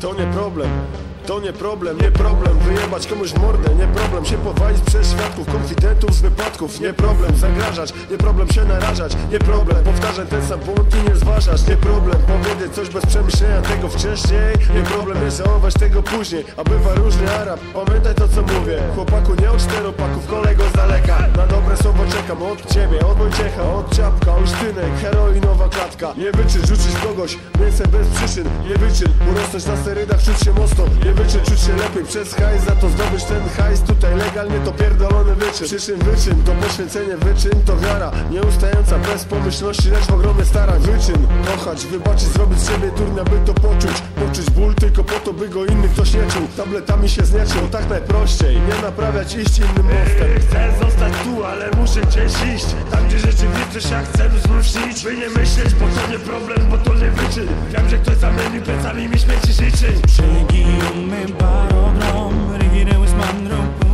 To nie problem, to nie problem, nie problem Wyjebać komuś mordę, nie problem. Się powalić przez świadków, konfidentów z wypadków Nie problem. Zagrażać, nie problem się narażać Nie problem. Powtarzać ten sam błąd i nie zważać Nie problem. Powiedzieć coś bez przemyślenia tego wcześniej Nie problem. Nie żałować tego później A bywa różny Arab, pamiętaj to co mówię. Chłopaku nie od czteropaków, kolego z daleka. Na dobre słowo czekam od ciebie, od Wojciecha, od Ciapka Olsztynek, heroinowa Nie wyczyn rzucić kogoś. Mięsem bez przyczyn. Nie wyczyn urosnąć na sterydach, czuć się mocno. Nie wyczyn czuć się lepiej. Przez hajs Za to zdobyć ten hajs. Tutaj legalnie to pierdolony wyczyn. Przyczyn wyczyn to poświęcenie. Wyczyn to wiara. Nieustająca bez pomyślności lecz w ogromny starań. Wyczyn kochać, wybaczyć, zrobić z siebie durnia by to poczuć. Poczuć ból tylko po to by go inny ktoś nie czuł. Tabletami się zniecił, tak najprościej. Nie naprawiać iść innym mostem. Chcę zostać tu, ale muszę gdzieś iść. Tam gdzie rzeczywistość ja chcę znosić By nie myśleć, to nie problem, bo to nie wyczyn Wiem, że ktoś za mymi plecami mi śmieci życzy. Przegiłumy barogrom Rygiryły z mandrą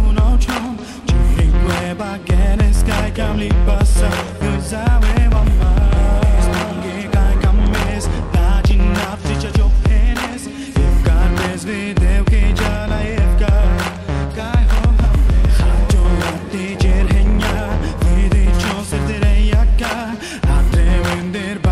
A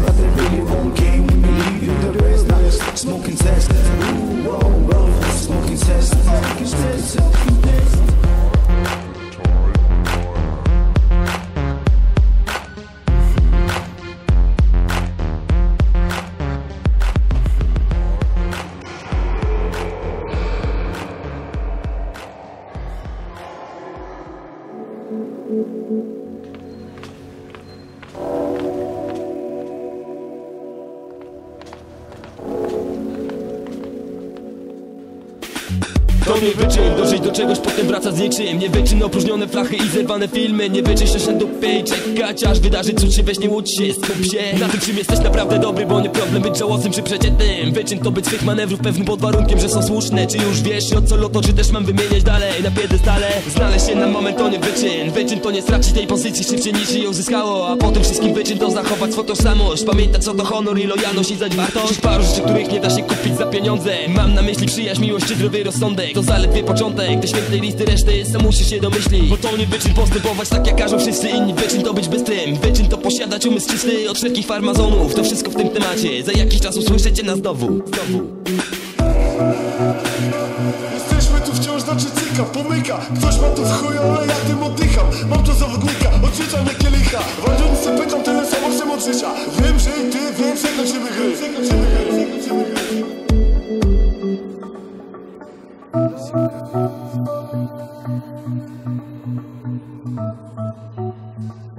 But they really won't cane When you leave you the rest Now smoking test. Ooh, whoa, whoa. Smoking test. Smoking test Smoking test To nie wyczyn, dążyć do czegoś, potem wracać z niczym. Nie wyczyn, opróżnione flachy i zerwane filmy. Nie siąść na dupie i czekać Aż wydarzy cud się, nie łudź się Skup się. Na tym, czym jesteś naprawdę dobry Bo nie problem być żałosnym czy przeciętnym. Wyczyn to być swych manewrów pewnym pod warunkiem, że są słuszne. Czy już wiesz o co loto, czy też mam wymieniać dalej? Na piedestale Znaleźć się na moment to nie wyczyn. Wyczyn to nie stracić tej pozycji szybciej niż ją zyskało. A po tym wszystkim wyczyn to zachować swą tożsamość. Pamiętać co to honor i lojalność i wartość. Paru rzeczy, których nie da się kupić za pieniądze. Mam na myśli przyjaźń, miłość czy zdrowy rozsądek To zaledwie początek, do świętej listy reszty Sam musisz się domyślić. Bo to nie wyczyn postępować tak jak każą wszyscy inni. Wyczyn to być bystrym, wyczyn to posiadać umysł czysty Od wszelkich farmazonów, to wszystko w tym temacie. Za jakiś czas usłyszycie nas znowu, znowu. Jesteśmy tu wciąż, znaczy cyka, pomyka. Ktoś ma tu w chuju, ale ja tym oddycham. Mam to zawodnika, odrzucam jak kielicha. Walcząc se pytam tyle samo chcę od życia. Wiem, że i ty, wiem, że gry Thank you.